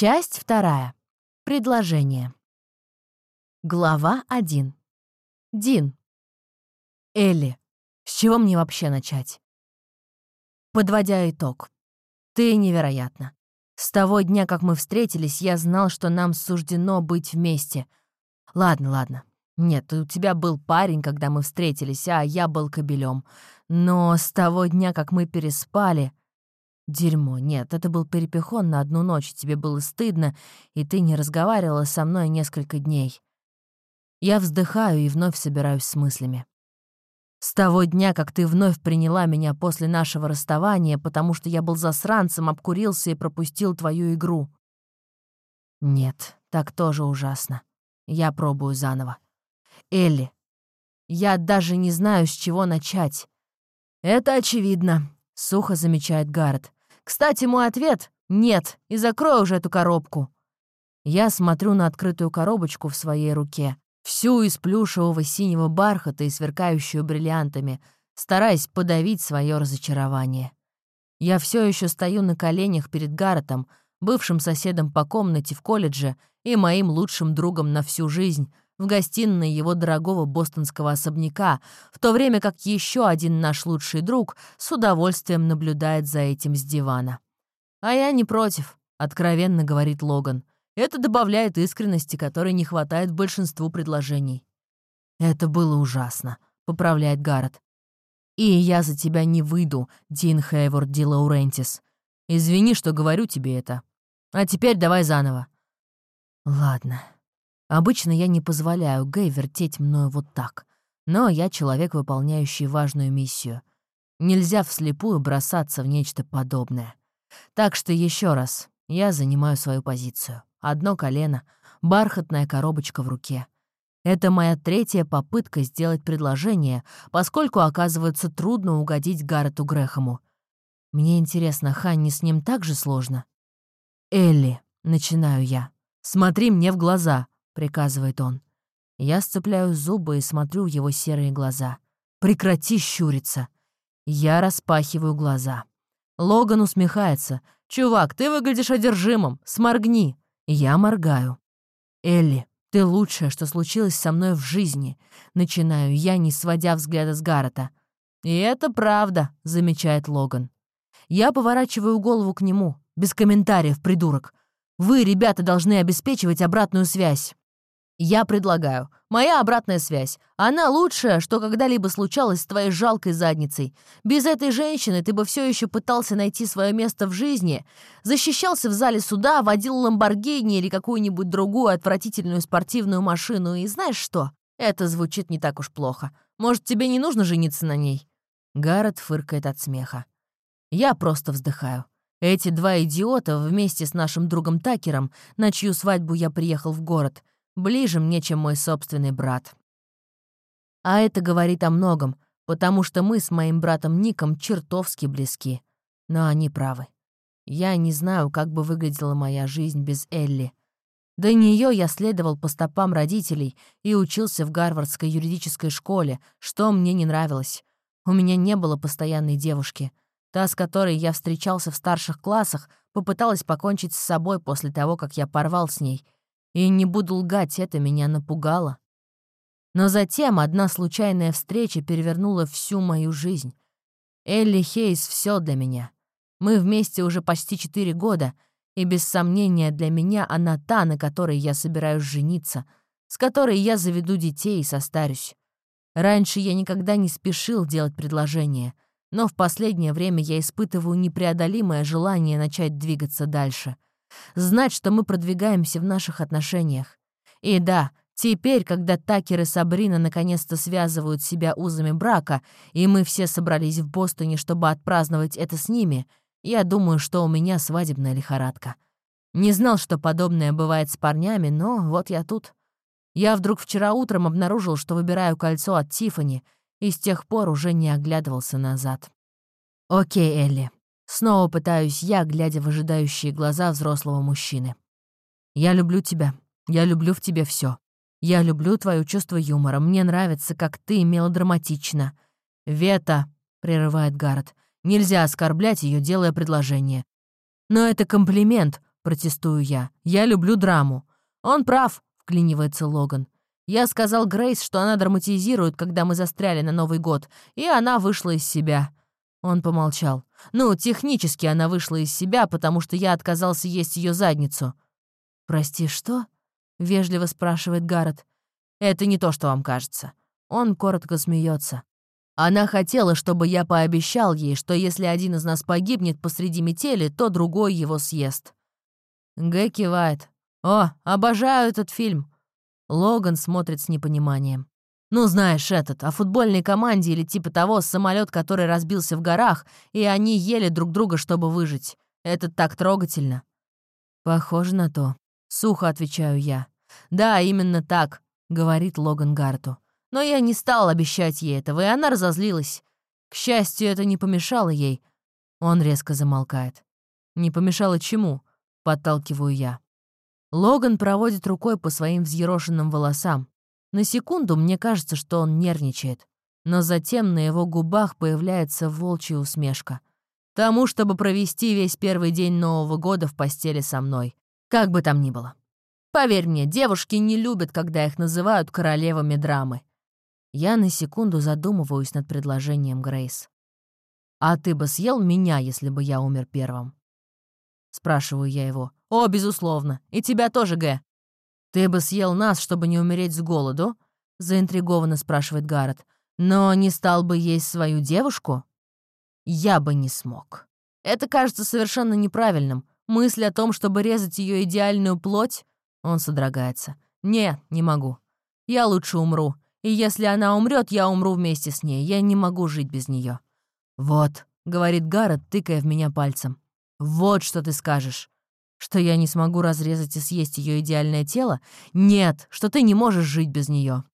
Часть вторая. Предложение. Глава 1. Дин. Элли. С чего мне вообще начать? Подводя итог. Ты невероятна. С того дня, как мы встретились, я знал, что нам суждено быть вместе. Ладно, ладно. Нет, у тебя был парень, когда мы встретились, а я был кобелем. Но с того дня, как мы переспали... Дерьмо, нет, это был перепихон на одну ночь, тебе было стыдно, и ты не разговаривала со мной несколько дней. Я вздыхаю и вновь собираюсь с мыслями. С того дня, как ты вновь приняла меня после нашего расставания, потому что я был засранцем, обкурился и пропустил твою игру. Нет, так тоже ужасно. Я пробую заново. Элли, я даже не знаю, с чего начать. Это очевидно, — сухо замечает Гаррет. Кстати, мой ответ — нет, и закрой уже эту коробку. Я смотрю на открытую коробочку в своей руке, всю из плюшевого синего бархата и сверкающую бриллиантами, стараясь подавить свое разочарование. Я все еще стою на коленях перед Гарретом, бывшим соседом по комнате в колледже и моим лучшим другом на всю жизнь, в гостиной его дорогого бостонского особняка, в то время как еще один наш лучший друг с удовольствием наблюдает за этим с дивана. «А я не против», — откровенно говорит Логан. «Это добавляет искренности, которой не хватает большинству предложений». «Это было ужасно», — поправляет Гаррет. «И я за тебя не выйду, Дин Хейворд Ди Лаурентис. Извини, что говорю тебе это. А теперь давай заново». «Ладно», Обычно я не позволяю Гэй вертеть мною вот так. Но я человек, выполняющий важную миссию. Нельзя вслепую бросаться в нечто подобное. Так что еще раз, я занимаю свою позицию. Одно колено, бархатная коробочка в руке. Это моя третья попытка сделать предложение, поскольку, оказывается, трудно угодить Гаррету Грэхэму. Мне интересно, Ханни с ним так же сложно? «Элли», — начинаю я, — «смотри мне в глаза», приказывает он. Я сцепляю зубы и смотрю в его серые глаза. «Прекрати щуриться!» Я распахиваю глаза. Логан усмехается. «Чувак, ты выглядишь одержимым. Сморгни!» Я моргаю. «Элли, ты лучшее, что случилось со мной в жизни», — начинаю я, не сводя взгляда с Гаррета. «И это правда», — замечает Логан. Я поворачиваю голову к нему. Без комментариев, придурок. Вы, ребята, должны обеспечивать обратную связь. Я предлагаю. Моя обратная связь. Она лучшая, что когда-либо случалось с твоей жалкой задницей. Без этой женщины ты бы все еще пытался найти свое место в жизни, защищался в зале суда, водил Ламборгини или какую-нибудь другую отвратительную спортивную машину. И знаешь что? Это звучит не так уж плохо. Может, тебе не нужно жениться на ней?» Гаррет фыркает от смеха. Я просто вздыхаю. Эти два идиота вместе с нашим другом Такером, на чью свадьбу я приехал в город — Ближе мне, чем мой собственный брат. А это говорит о многом, потому что мы с моим братом Ником чертовски близки. Но они правы. Я не знаю, как бы выглядела моя жизнь без Элли. До нее я следовал по стопам родителей и учился в Гарвардской юридической школе, что мне не нравилось. У меня не было постоянной девушки. Та, с которой я встречался в старших классах, попыталась покончить с собой после того, как я порвал с ней — и не буду лгать, это меня напугало. Но затем одна случайная встреча перевернула всю мою жизнь. Элли Хейс — все для меня. Мы вместе уже почти четыре года, и без сомнения для меня она та, на которой я собираюсь жениться, с которой я заведу детей и состарюсь. Раньше я никогда не спешил делать предложение, но в последнее время я испытываю непреодолимое желание начать двигаться дальше — знать, что мы продвигаемся в наших отношениях. И да, теперь, когда Такер и Сабрина наконец-то связывают себя узами брака, и мы все собрались в Бостоне, чтобы отпраздновать это с ними, я думаю, что у меня свадебная лихорадка. Не знал, что подобное бывает с парнями, но вот я тут. Я вдруг вчера утром обнаружил, что выбираю кольцо от Тифани, и с тех пор уже не оглядывался назад. «Окей, Элли, Снова пытаюсь я, глядя в ожидающие глаза взрослого мужчины. «Я люблю тебя. Я люблю в тебе все. Я люблю твое чувство юмора. Мне нравится, как ты мелодраматична». «Вета», — прерывает Гаррет, — «нельзя оскорблять ее, делая предложение». «Но это комплимент», — протестую я. «Я люблю драму». «Он прав», — вклинивается Логан. «Я сказал Грейс, что она драматизирует, когда мы застряли на Новый год, и она вышла из себя». Он помолчал. «Ну, технически она вышла из себя, потому что я отказался есть ее задницу». «Прости, что?» — вежливо спрашивает Гаррет. «Это не то, что вам кажется». Он коротко смеется. Она хотела, чтобы я пообещал ей, что если один из нас погибнет посреди метели, то другой его съест. Г кивает. «О, обожаю этот фильм!» Логан смотрит с непониманием. «Ну, знаешь, этот, о футбольной команде или типа того, самолет, который разбился в горах, и они ели друг друга, чтобы выжить. Это так трогательно». «Похоже на то», — сухо отвечаю я. «Да, именно так», — говорит Логан Гарту. «Но я не стал обещать ей этого, и она разозлилась. К счастью, это не помешало ей». Он резко замолкает. «Не помешало чему?» — подталкиваю я. Логан проводит рукой по своим взъерошенным волосам. На секунду мне кажется, что он нервничает, но затем на его губах появляется волчья усмешка. Тому, чтобы провести весь первый день Нового года в постели со мной. Как бы там ни было. Поверь мне, девушки не любят, когда их называют королевами драмы. Я на секунду задумываюсь над предложением Грейс. «А ты бы съел меня, если бы я умер первым?» Спрашиваю я его. «О, безусловно. И тебя тоже, Г. «Ты бы съел нас, чтобы не умереть с голоду?» — заинтригованно спрашивает Гаррет. «Но не стал бы есть свою девушку?» «Я бы не смог. Это кажется совершенно неправильным. Мысль о том, чтобы резать ее идеальную плоть...» Он содрогается. «Не, не могу. Я лучше умру. И если она умрет, я умру вместе с ней. Я не могу жить без нее. «Вот», — говорит Гаррет, тыкая в меня пальцем. «Вот что ты скажешь. Что я не смогу разрезать и съесть ее идеальное тело? Нет, что ты не можешь жить без нее.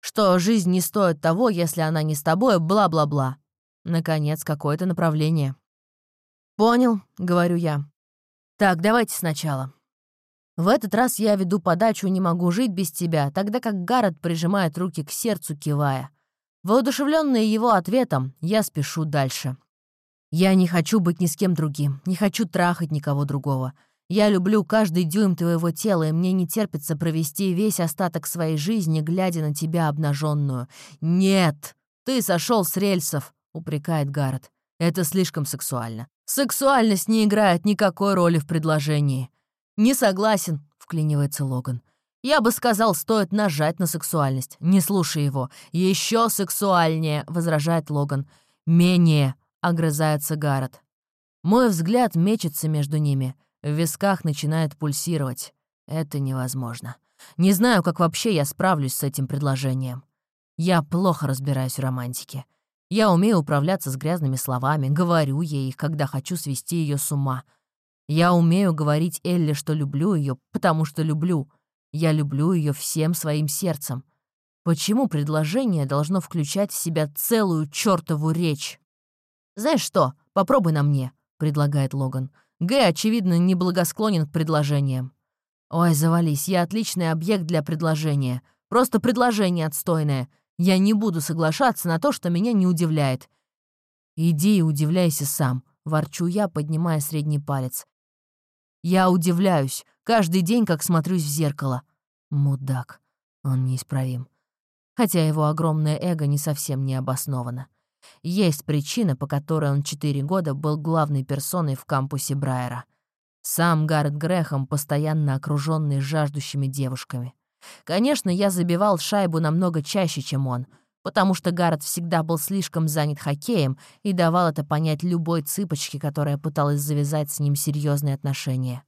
Что жизнь не стоит того, если она не с тобой, бла-бла-бла. Наконец, какое-то направление. «Понял», — говорю я. «Так, давайте сначала. В этот раз я веду подачу «Не могу жить без тебя», тогда как Гаррет прижимает руки к сердцу, кивая. Воодушевленная его ответом, я спешу дальше. Я не хочу быть ни с кем другим, не хочу трахать никого другого. Я люблю каждый дюйм твоего тела, и мне не терпится провести весь остаток своей жизни, глядя на тебя обнаженную. Нет, ты сошел с рельсов, упрекает Гаррет. Это слишком сексуально. Сексуальность не играет никакой роли в предложении. Не согласен, вклинивается Логан. Я бы сказал, стоит нажать на сексуальность. Не слушай его. Еще сексуальнее, возражает Логан. Менее, огрызается Гаррет. Мой взгляд мечется между ними. В висках начинает пульсировать. Это невозможно. Не знаю, как вообще я справлюсь с этим предложением. Я плохо разбираюсь в романтике. Я умею управляться с грязными словами, говорю ей их, когда хочу свести ее с ума. Я умею говорить Элли, что люблю ее, потому что люблю. Я люблю ее всем своим сердцем. Почему предложение должно включать в себя целую чертову речь? «Знаешь что, попробуй на мне», — предлагает Логан. Г, очевидно, неблагосклонен к предложениям. «Ой, завались, я отличный объект для предложения. Просто предложение отстойное. Я не буду соглашаться на то, что меня не удивляет». «Иди и удивляйся сам», — ворчу я, поднимая средний палец. «Я удивляюсь. Каждый день, как смотрюсь в зеркало. Мудак. Он неисправим. Хотя его огромное эго не совсем не обосновано. Есть причина, по которой он четыре года был главной персоной в кампусе Брайера. Сам Гаррет Грэхэм, постоянно окруженный жаждущими девушками. Конечно, я забивал шайбу намного чаще, чем он, потому что Гаррет всегда был слишком занят хоккеем и давал это понять любой цыпочке, которая пыталась завязать с ним серьезные отношения.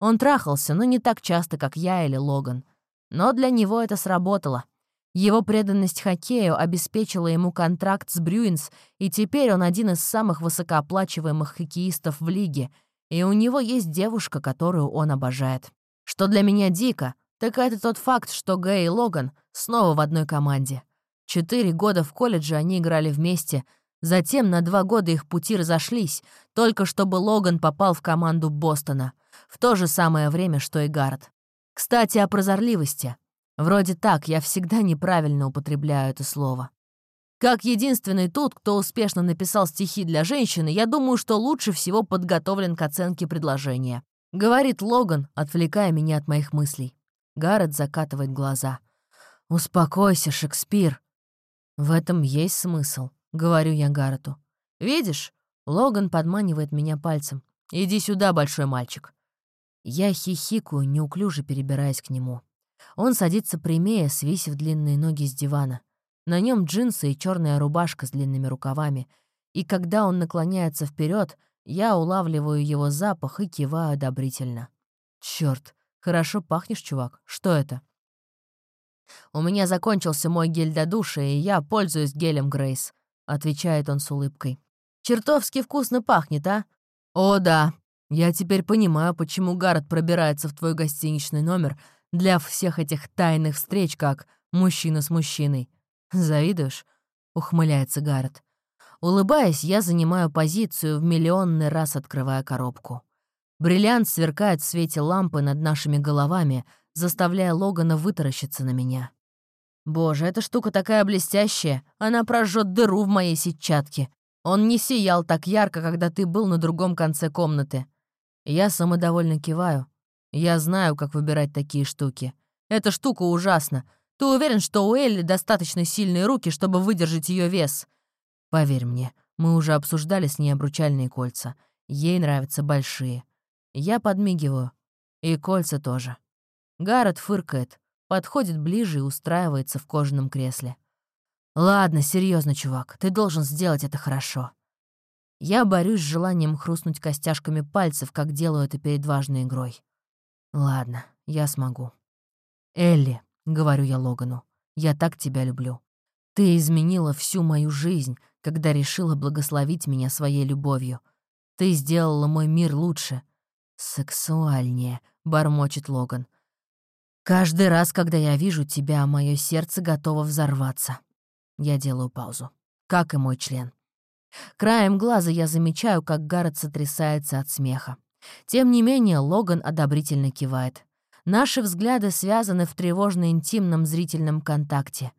Он трахался, но не так часто, как я или Логан. Но для него это сработало — его преданность хоккею обеспечила ему контракт с Брюинс, и теперь он один из самых высокооплачиваемых хоккеистов в лиге, и у него есть девушка, которую он обожает. Что для меня дико, так это тот факт, что Гэй и Логан снова в одной команде. Четыре года в колледже они играли вместе, затем на два года их пути разошлись, только чтобы Логан попал в команду Бостона, в то же самое время, что и Гаррет. Кстати, о прозорливости. Вроде так, я всегда неправильно употребляю это слово. Как единственный тут, кто успешно написал стихи для женщины, я думаю, что лучше всего подготовлен к оценке предложения. — говорит Логан, отвлекая меня от моих мыслей. Гаррет закатывает глаза. «Успокойся, Шекспир». «В этом есть смысл», — говорю я Гаррету. «Видишь?» — Логан подманивает меня пальцем. «Иди сюда, большой мальчик». Я хихикаю, неуклюже перебираясь к нему. Он садится прямее, свисив длинные ноги с дивана. На нем джинсы и черная рубашка с длинными рукавами. И когда он наклоняется вперед, я улавливаю его запах и киваю одобрительно. Черт, хорошо пахнешь, чувак. Что это? «У меня закончился мой гель для душа, и я пользуюсь гелем Грейс», — отвечает он с улыбкой. «Чертовски вкусно пахнет, а?» «О, да. Я теперь понимаю, почему Гаррет пробирается в твой гостиничный номер для всех этих тайных встреч, как мужчина с мужчиной. Завидуешь?» — ухмыляется Гаррет. Улыбаясь, я занимаю позицию, в миллионный раз открывая коробку. Бриллиант сверкает в свете лампы над нашими головами, заставляя Логана вытаращиться на меня. «Боже, эта штука такая блестящая, она прожжет дыру в моей сетчатке. Он не сиял так ярко, когда ты был на другом конце комнаты». Я самодовольно киваю. Я знаю, как выбирать такие штуки. Эта штука ужасна. Ты уверен, что у Элли достаточно сильные руки, чтобы выдержать ее вес?» Поверь мне, мы уже обсуждали с ней обручальные кольца. Ей нравятся большие. Я подмигиваю. И кольца тоже. Гаррет фыркает, подходит ближе и устраивается в кожаном кресле. «Ладно, серьезно, чувак, ты должен сделать это хорошо». Я борюсь с желанием хрустнуть костяшками пальцев, как делаю это перед важной игрой. «Ладно, я смогу». «Элли», — говорю я Логану, — «я так тебя люблю. Ты изменила всю мою жизнь, когда решила благословить меня своей любовью. Ты сделала мой мир лучше. Сексуальнее, бормочет Логан. Каждый раз, когда я вижу тебя, мое сердце готово взорваться. Я делаю паузу. Как и мой член. Краем глаза я замечаю, как Гаррет сотрясается от смеха. Тем не менее, Логан одобрительно кивает. Наши взгляды связаны в тревожно-интимном зрительном контакте.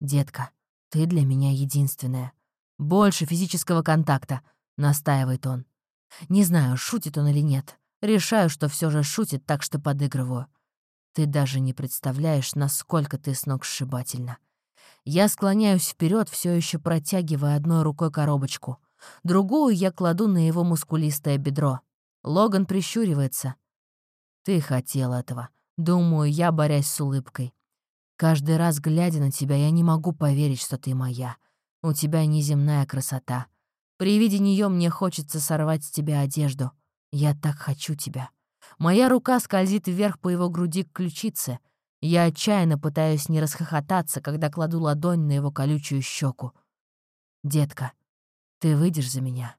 «Детка, ты для меня единственная. «Больше физического контакта», — настаивает он. Не знаю, шутит он или нет. Решаю, что все же шутит, так что подыгрываю. Ты даже не представляешь, насколько ты сногсшибательна. Я склоняюсь вперед, все еще протягивая одной рукой коробочку. Другую я кладу на его мускулистое бедро. Логан прищуривается. «Ты хотел этого», — думаю я, борясь с улыбкой. «Каждый раз, глядя на тебя, я не могу поверить, что ты моя. У тебя неземная красота. При виде нее мне хочется сорвать с тебя одежду. Я так хочу тебя. Моя рука скользит вверх по его груди к ключице. Я отчаянно пытаюсь не расхохотаться, когда кладу ладонь на его колючую щеку. «Детка, ты выйдешь за меня?»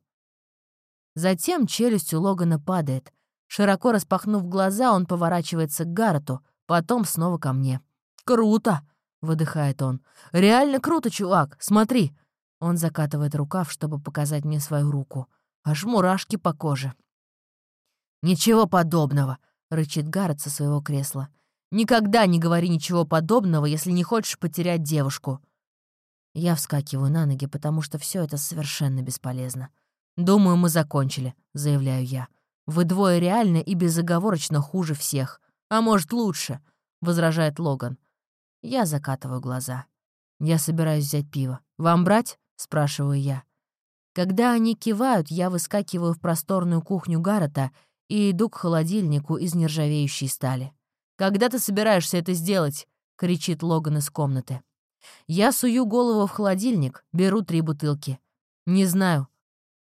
Затем челюсть у Логана падает. Широко распахнув глаза, он поворачивается к Гаррету, потом снова ко мне. «Круто!» — выдыхает он. «Реально круто, чувак! Смотри!» Он закатывает рукав, чтобы показать мне свою руку. Аж мурашки по коже. «Ничего подобного!» — рычит Гаррет со своего кресла. «Никогда не говори ничего подобного, если не хочешь потерять девушку!» Я вскакиваю на ноги, потому что все это совершенно бесполезно. «Думаю, мы закончили», — заявляю я. «Вы двое реально и безоговорочно хуже всех. А может, лучше», — возражает Логан. Я закатываю глаза. Я собираюсь взять пиво. «Вам брать?» — спрашиваю я. Когда они кивают, я выскакиваю в просторную кухню Гаррета и иду к холодильнику из нержавеющей стали. «Когда ты собираешься это сделать?» — кричит Логан из комнаты. Я сую голову в холодильник, беру три бутылки. Не знаю.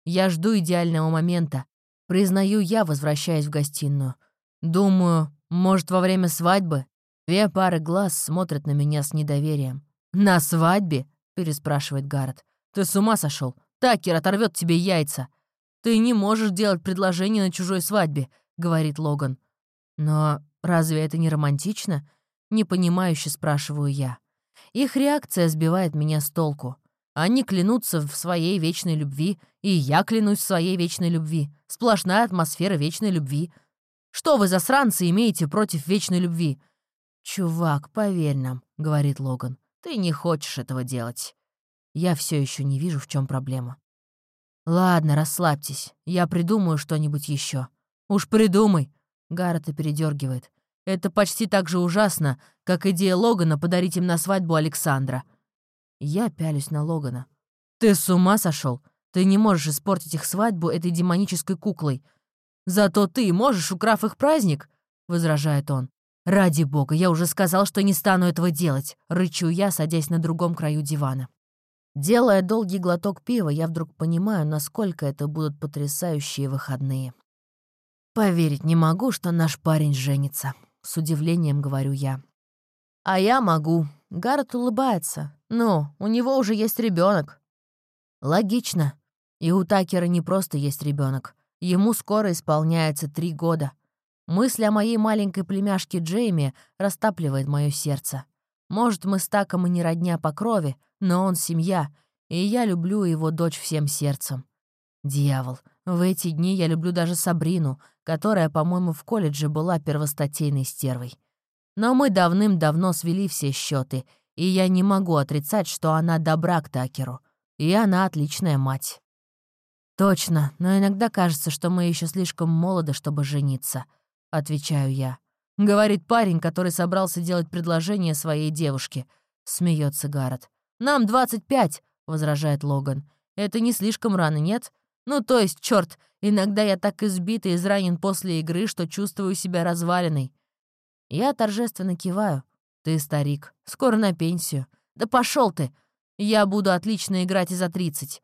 Я жду идеального момента. Признаю я, возвращаясь в гостиную. Думаю, может, во время свадьбы? Две пары глаз смотрят на меня с недоверием. «На свадьбе?» — переспрашивает Гаррет. «Ты с ума сошел? Такер оторвет тебе яйца!» «Ты не можешь делать предложение на чужой свадьбе», — говорит Логан. «Но разве это не романтично?» — непонимающе спрашиваю я. Их реакция сбивает меня с толку. Они клянутся в своей вечной любви, и я клянусь в своей вечной любви. Сплошная атмосфера вечной любви. Что вы, засранцы, имеете против вечной любви? «Чувак, поверь нам», — говорит Логан, — «ты не хочешь этого делать». Я все еще не вижу, в чем проблема. «Ладно, расслабьтесь, я придумаю что-нибудь еще. «Уж придумай», Гаррета передергивает. «Это почти так же ужасно, как идея Логана подарить им на свадьбу Александра». Я пялюсь на Логана. «Ты с ума сошел? Ты не можешь испортить их свадьбу этой демонической куклой. Зато ты можешь, украв их праздник», — возражает он. «Ради бога, я уже сказал, что не стану этого делать», — рычу я, садясь на другом краю дивана. Делая долгий глоток пива, я вдруг понимаю, насколько это будут потрясающие выходные. «Поверить не могу, что наш парень женится», — с удивлением говорю я. «А я могу». Гаррет улыбается. «Ну, у него уже есть ребенок. «Логично. И у Такера не просто есть ребенок. Ему скоро исполняется три года. Мысль о моей маленькой племяшке Джейми растапливает мое сердце. Может, мы с Таком и не родня по крови, но он семья, и я люблю его дочь всем сердцем. Дьявол, в эти дни я люблю даже Сабрину, которая, по-моему, в колледже была первостатейной стервой. Но мы давным-давно свели все счеты, и я не могу отрицать, что она добра к Такеру. И она отличная мать. Точно, но иногда кажется, что мы еще слишком молоды, чтобы жениться, отвечаю я. Говорит парень, который собрался делать предложение своей девушке. Смеется Гаррет. «Нам 25», — возражает Логан. «Это не слишком рано, нет? Ну, то есть, черт, иногда я так избит и изранен после игры, что чувствую себя разваленной». Я торжественно киваю. «Ты старик, скоро на пенсию». «Да пошел ты! Я буду отлично играть и за 30».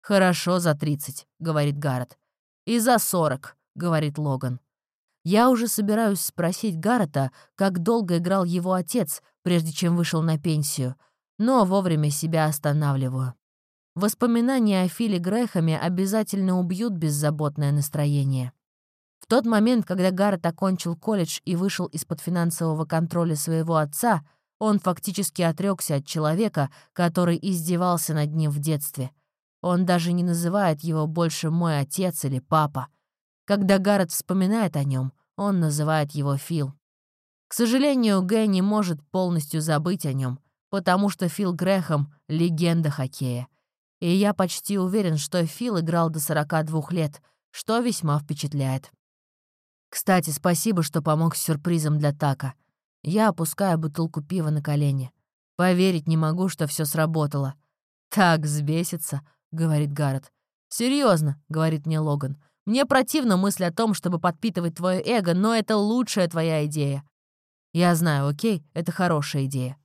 «Хорошо, за 30», — говорит Гаррет. «И за 40», — говорит Логан. Я уже собираюсь спросить Гаррета, как долго играл его отец, прежде чем вышел на пенсию, но вовремя себя останавливаю. Воспоминания о Филе Грэхэме обязательно убьют беззаботное настроение. Тот момент, когда Гаррет окончил колледж и вышел из-под финансового контроля своего отца, он фактически отрекся от человека, который издевался над ним в детстве. Он даже не называет его больше «мой отец» или «папа». Когда Гаррет вспоминает о нем, он называет его Фил. К сожалению, Гэ не может полностью забыть о нем, потому что Фил Грэхэм — легенда хоккея. И я почти уверен, что Фил играл до 42 лет, что весьма впечатляет. Кстати, спасибо, что помог с сюрпризом для Така. Я опускаю бутылку пива на колени. Поверить не могу, что все сработало. «Так взбесится», — говорит Гаррет. Серьезно, говорит мне Логан. Мне противна мысль о том, чтобы подпитывать твое эго, но это лучшая твоя идея. Я знаю, окей, это хорошая идея.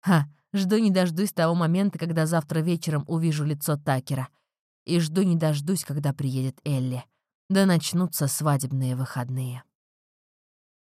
Ха, жду не дождусь того момента, когда завтра вечером увижу лицо Такера. И жду не дождусь, когда приедет Элли. Да начнутся свадебные выходные.